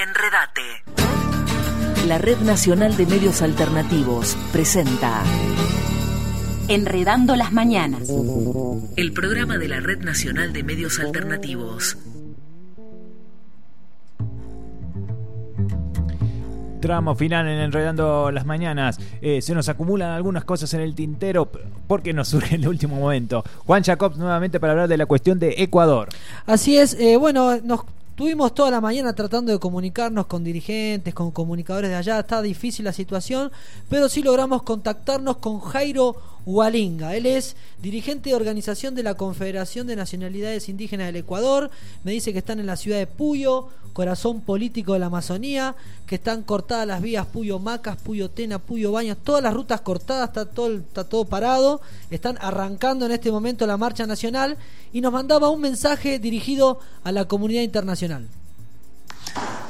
Enredate. La Red Nacional de Medios Alternativos presenta Enredando las Mañanas. El programa de la Red Nacional de Medios Alternativos. Tramo final en Enredando las Mañanas. Eh, se nos acumulan algunas cosas en el tintero porque nos surge en el último momento. Juan Jacobs nuevamente para hablar de la cuestión de Ecuador. Así es, eh, bueno, nos Tuvimos toda la mañana tratando de comunicarnos con dirigentes, con comunicadores de allá. Está difícil la situación, pero sí logramos contactarnos con Jairo Hualinga. Él es dirigente de organización de la Confederación de Nacionalidades Indígenas del Ecuador. Me dice que están en la ciudad de Puyo, corazón político de la Amazonía, que están cortadas las vías Puyo Macas, Puyo Tena, Puyo Baños, todas las rutas cortadas, está todo, está todo parado. Están arrancando en este momento la marcha nacional y nos mandaba un mensaje dirigido a la comunidad internacional.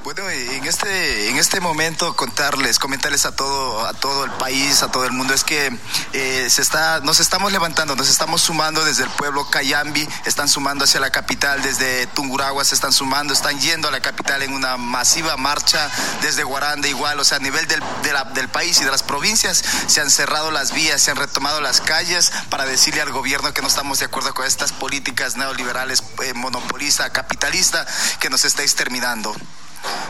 Bueno, en este, en este momento contarles, comentarles a todo, a todo el país, a todo el mundo, es que eh, se está, nos estamos levantando, nos estamos sumando desde el pueblo Cayambi, están sumando hacia la capital, desde Tunguragua se están sumando, están yendo a la capital en una masiva marcha, desde Guaranda igual, o sea, a nivel del, del país y de las provincias se han cerrado las vías, se han retomado las calles para decirle al gobierno que no estamos de acuerdo con estas políticas neoliberales, eh, monopolista, capitalista, que nos está exterminando.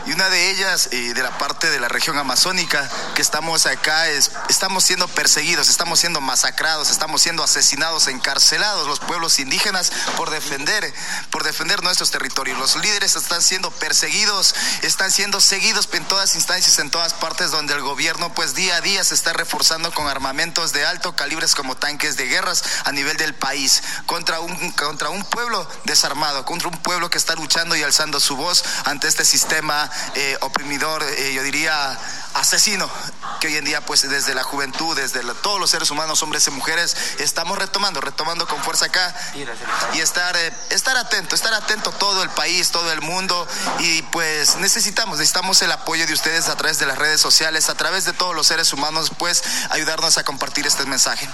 Y una de ellas, eh, de la parte de la región amazónica, que estamos acá, es, estamos siendo perseguidos, estamos siendo masacrados, estamos siendo asesinados, encarcelados los pueblos indígenas por defender, por defender nuestros territorios. Los líderes están siendo perseguidos, están siendo seguidos en todas instancias, en todas partes donde el gobierno pues día a día se está reforzando con armamentos de alto calibre como tanques de guerras a nivel del país, contra un, contra un pueblo desarmado, contra un pueblo que está luchando y alzando su voz ante este sistema eh, oprimidor, eh, yo diría asesino, que hoy en día pues desde la juventud, desde todos los seres humanos, hombres y mujeres, estamos retomando, retomando con fuerza acá y estar, eh, estar atento, estar atento todo el país, todo el mundo y pues necesitamos, necesitamos el apoyo de ustedes a través de las redes sociales, a través de todos los seres humanos, pues ayudarnos a compartir este mensaje.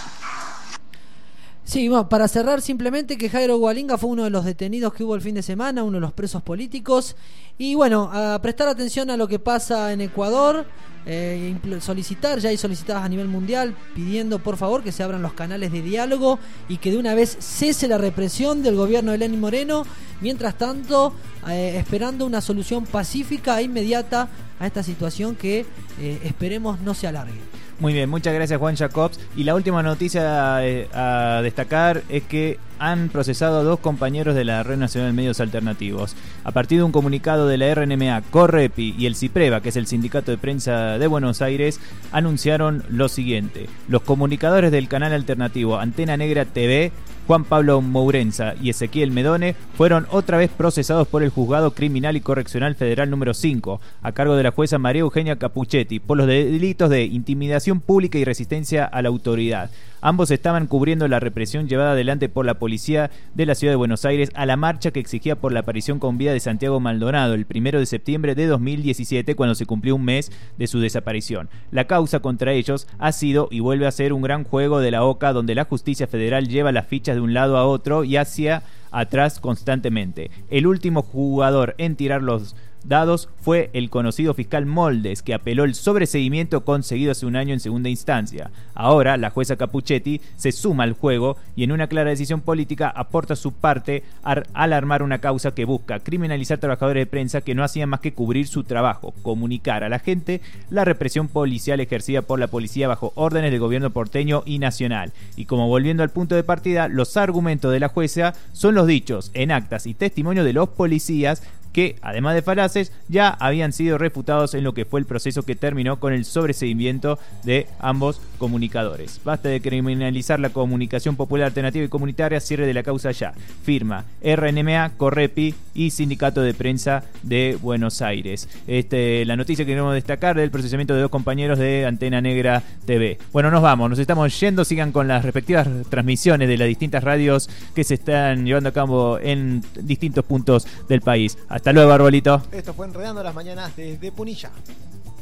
Sí, bueno, para cerrar simplemente que Jairo Gualinga fue uno de los detenidos que hubo el fin de semana, uno de los presos políticos. Y bueno, prestar atención a lo que pasa en Ecuador, eh, solicitar, ya hay solicitadas a nivel mundial, pidiendo por favor que se abran los canales de diálogo y que de una vez cese la represión del gobierno de Lenín Moreno. Mientras tanto, eh, esperando una solución pacífica e inmediata a esta situación que eh, esperemos no se alargue. Muy bien, muchas gracias Juan Jacobs. Y la última noticia eh, a, destacar es que han procesado a dos compañeros de la Red Nacional de Medios Alternativos. A partir de un comunicado de la RNMA, Correpi y el CIPREVA, que es el Sindicato de Prensa de Buenos Aires, anunciaron lo siguiente. Los comunicadores del canal alternativo Antena Negra TV Juan Pablo Mourenza y Ezequiel Medone fueron otra vez procesados por el Juzgado Criminal y Correccional Federal número 5, a cargo de la jueza María Eugenia Capuchetti, por los delitos de intimidación pública y resistencia a la autoridad. Ambos estaban cubriendo la represión llevada adelante por la policía de la ciudad de Buenos Aires a la marcha que exigía por la aparición con vida de Santiago Maldonado el primero de septiembre de 2017 cuando se cumplió un mes de su desaparición. La causa contra ellos ha sido y vuelve a ser un gran juego de la OCA donde la justicia federal lleva las fichas de un lado a otro y hacia atrás constantemente. El último jugador en tirar los dados fue el conocido fiscal Moldes, que apeló el sobreseguimiento conseguido hace un año en segunda instancia. Ahora, la jueza Capuchetti se suma al juego y en una clara decisión política aporta su parte al armar una causa que busca criminalizar trabajadores de prensa que no hacían más que cubrir su trabajo, comunicar a la gente la represión policial ejercida por la policía bajo órdenes del gobierno porteño y nacional. Y como volviendo al punto de partida, los argumentos de la jueza son los dichos en actas y testimonio de los policías que, además de falaces, ya habían sido refutados en lo que fue el proceso que terminó con el sobreseguimiento de ambos comunicadores. Basta de criminalizar la comunicación popular alternativa y comunitaria, cierre de la causa ya. Firma RNMA, Correpi y Sindicato de Prensa de Buenos Aires. Este, la noticia que queremos destacar del procesamiento de dos compañeros de Antena Negra TV. Bueno, nos vamos, nos estamos yendo, sigan con las respectivas transmisiones de las distintas radios que se están llevando a cabo en distintos puntos del país. Hasta luego, Arbolito. Esto fue Enredando las Mañanas desde Punilla.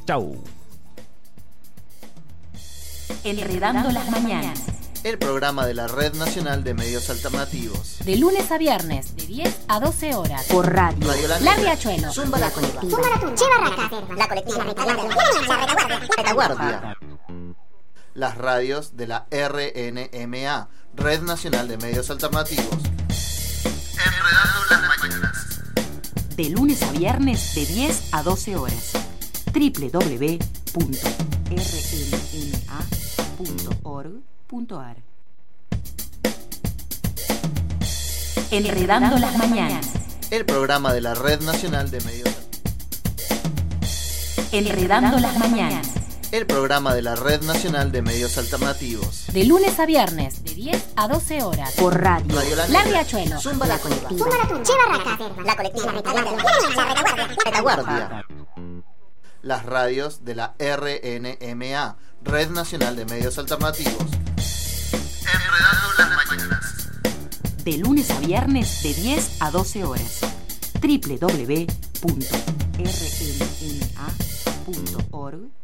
Chau. Enredando las Mañanas. el programa de la Red Nacional de Medios Alternativos. De lunes a viernes, de 10 a 12 horas. Por radio. Radio La La Riachuelo. Zumba la colectiva. La colectiva. La Retaguardia. Las radios de la RNMA, Red Nacional de Medios Alternativos. De lunes a viernes de 10 a 12 horas. www.rnma.org.ar Enredando las mañanas. El programa de la Red Nacional de Medios Enredando las mañanas. El programa de la Red Nacional de Medios Alternativos. De lunes a viernes, de 10 a 12 horas. Por radio. Radio La La Riachuelo. Zumba la colectiva. La colectiva. La Retaguardia. Las radios de la RNMA, Red Nacional de Medios Alternativos. Enredando las mañanas. De lunes a viernes de 10 a 12 horas. www.rnma.org.ar